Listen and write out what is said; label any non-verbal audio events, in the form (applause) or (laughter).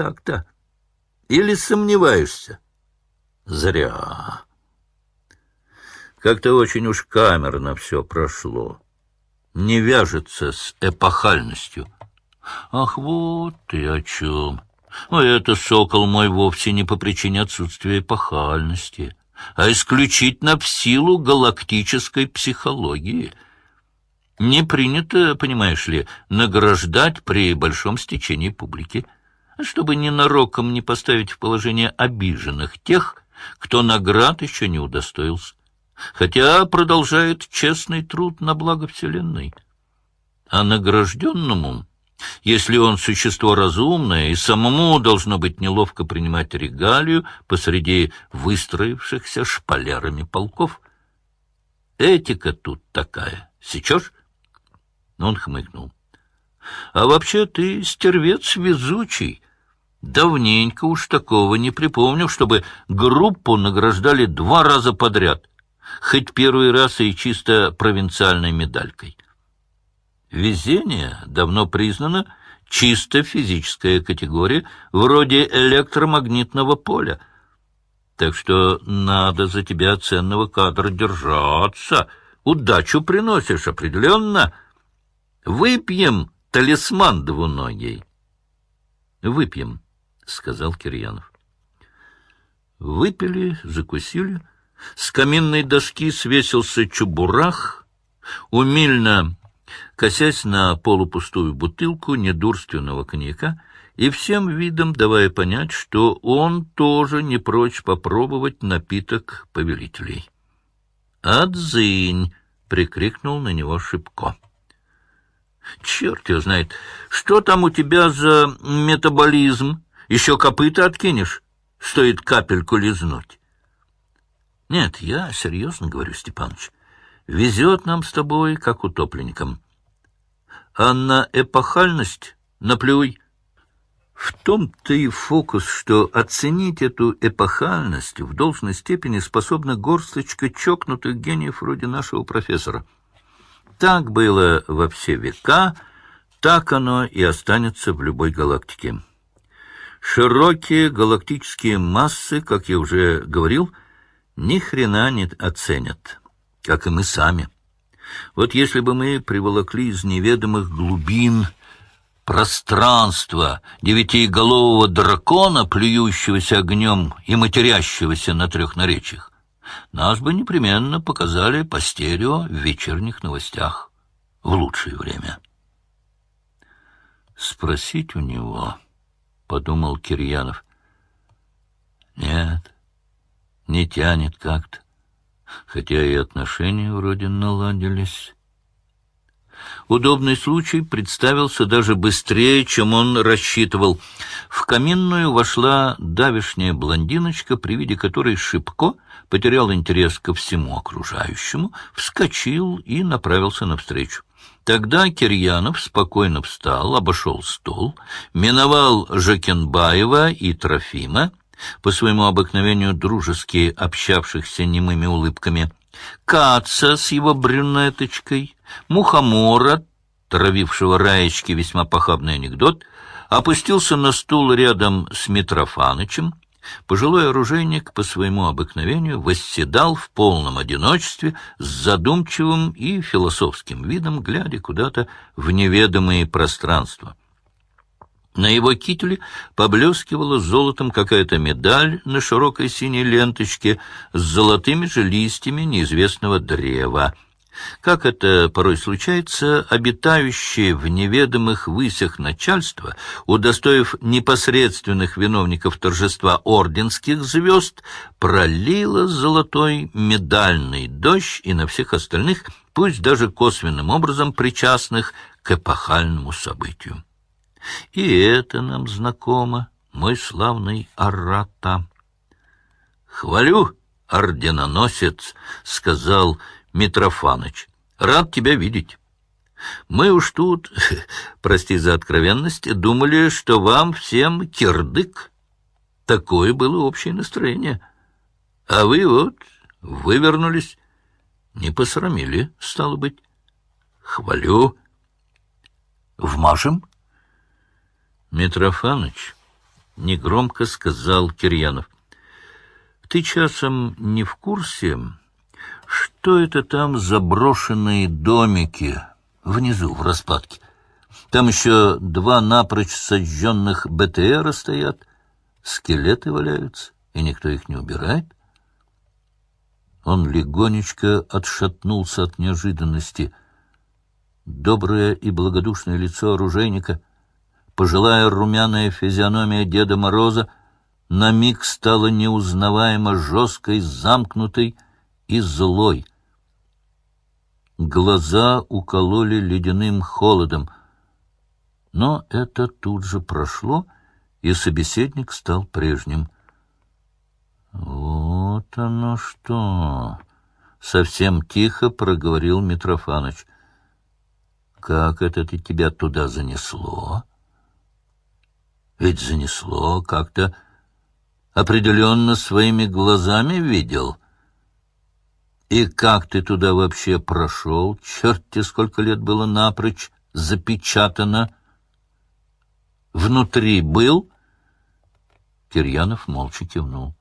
так-то? Или сомневаешься? Зря. Как-то очень уж камерно все прошло. Не вяжется с эпохальностью. Ах, вот ты о чем. А это, сокол мой, вовсе не по причине отсутствия эпохальности, а исключительно в силу галактической психологии. Не принято, понимаешь ли, награждать при большом стечении публики, чтобы ненароком не поставить в положение обиженных тех, кто наград еще не удостоился, хотя продолжает честный труд на благо Вселенной. А награжденному если он существо разумное, и самому должно быть неловко принимать регалию посреди выстроившихся шпалерами полков. Этика тут такая. Сечешь? Он хмыкнул. А вообще ты стервец везучий. Давненько уж такого не припомню, чтобы группу награждали два раза подряд, хоть первый раз и чисто провинциальной медалькой. Везение давно признано чисто физическая категория, вроде электромагнитного поля. Так что надо за тебя ценного кадра держаться. Удачу приносишь определенно. Выпьем талисман двуногий. Выпьем, — сказал Кирьянов. Выпили, закусили. С каминной доски свесился чубурах. Умильно косясь на полупустую бутылку недурственного коньяка и всем видом давая понять, что он тоже не прочь попробовать напиток повелителей. «Отзынь!» — прикрикнул на него Шипко. «Черт его знает, что там у тебя за метаболизм? Еще копыта откинешь? Стоит капельку лизнуть». «Нет, я серьезно говорю, Степаныч. Везет нам с тобой, как утопленникам а на эпохальность наплюй. В том-то и фокус, что оценить эту эпохальность в должной степени способна горсточка чокнутых гениев вроде нашего профессора. Так было во все века, так оно и останется в любой галактике. Широкие галактические массы, как я уже говорил, ни хрена не оценят, как и мы сами. Вот если бы мы приволокли из неведомых глубин пространства девятиголового дракона, плюющегося огнем и матерящегося на трех наречиях, нас бы непременно показали по стерео в вечерних новостях в лучшее время. Спросить у него, — подумал Кирьянов, — нет, не тянет как-то хотя и отношения вроде наладились. Удобный случай представился даже быстрее, чем он рассчитывал. В каминную вошла давишняя блондиночка, при виде которой Шипко потерял интерес ко всему окружающему, вскочил и направился навстречу. Тогда Кирьянов спокойно встал, обошел стол, миновал Жакенбаева и Трофима, по своему обыкновению дружески общавшихся немыми улыбками, Каца с его брюнеточкой, Мухомора, травившего Раечке весьма похабный анекдот, опустился на стул рядом с Митрофанычем, Пожилой оружейник по своему обыкновению восседал в полном одиночестве с задумчивым и философским видом, глядя куда-то в неведомые пространства. На его кителе поблескивала золотом какая-то медаль на широкой синей ленточке с золотыми же листьями неизвестного древа. Как это порой случается, обитающее в неведомых высях начальство, удостоив непосредственных виновников торжества орденских звезд, пролило золотой медальный дождь и на всех остальных, пусть даже косвенным образом причастных к эпохальному событию. И это нам знакомо, мой славный Арата. — Хвалю, орденоносец, — сказал Митрофаныч. — Рад тебя видеть. Мы уж тут, (laughs) прости за откровенность, думали, что вам всем кирдык. Такое было общее настроение. А вы вот вывернулись, не посрамили, стало быть. Хвалю. Вмажем? — Митрофаныч, негромко сказал Кирьянов. Ты часом не в курсе, что это там заброшенные домики внизу, в распадке? Там еще два напрочь сожженных БТРа стоят, скелеты валяются, и никто их не убирает. Он легонечко отшатнулся от неожиданности. Доброе и благодушное лицо оружейника, пожилая румяная физиономия Деда Мороза на миг стала неузнаваемо жесткой, замкнутой и злой. Глаза укололи ледяным холодом — но это тут же прошло, и собеседник стал прежним. «Вот оно что!» — совсем тихо проговорил Митрофаныч. «Как это ты тебя туда занесло?» «Ведь занесло как-то определенно своими глазами видел». «И как ты туда вообще прошел? Черт тебе, сколько лет было напрочь запечатано!» внутри был?» Кирьянов молча кивнул.